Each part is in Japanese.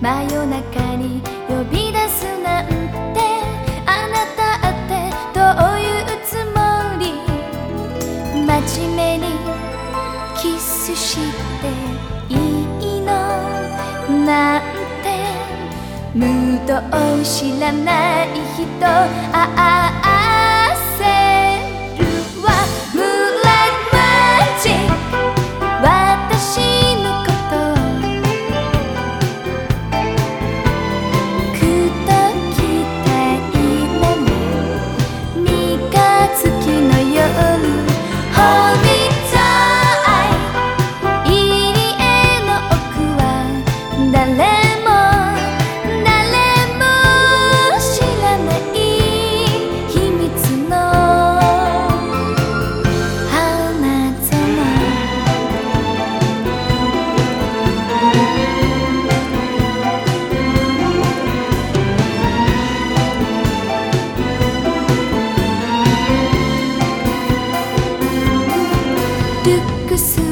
真夜中に呼び出すなんてあなたってどういうつもり？真面目にキスしていいの？なんて。ムードを知らない人。ああせ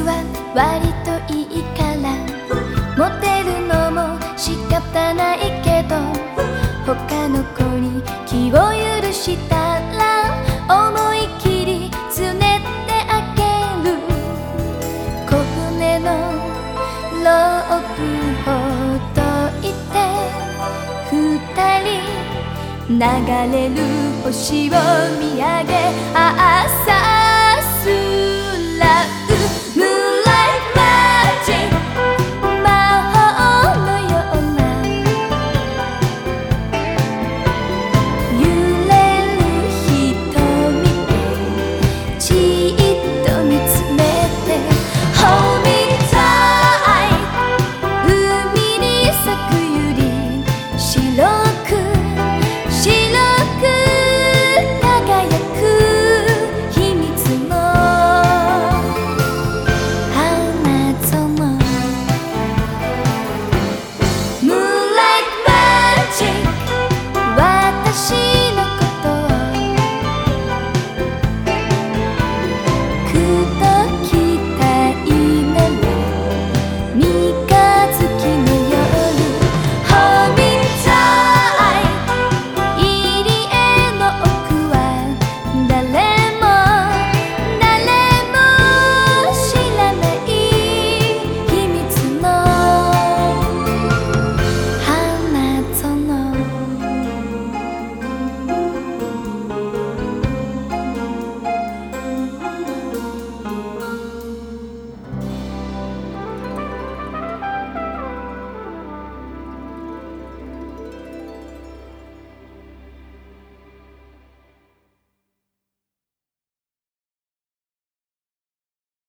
は割といいから。モテるのも仕方ないけど他の子に気を許したら思い切りつねってあげる。小舟のロープほどいて二人流れる星を見上げああ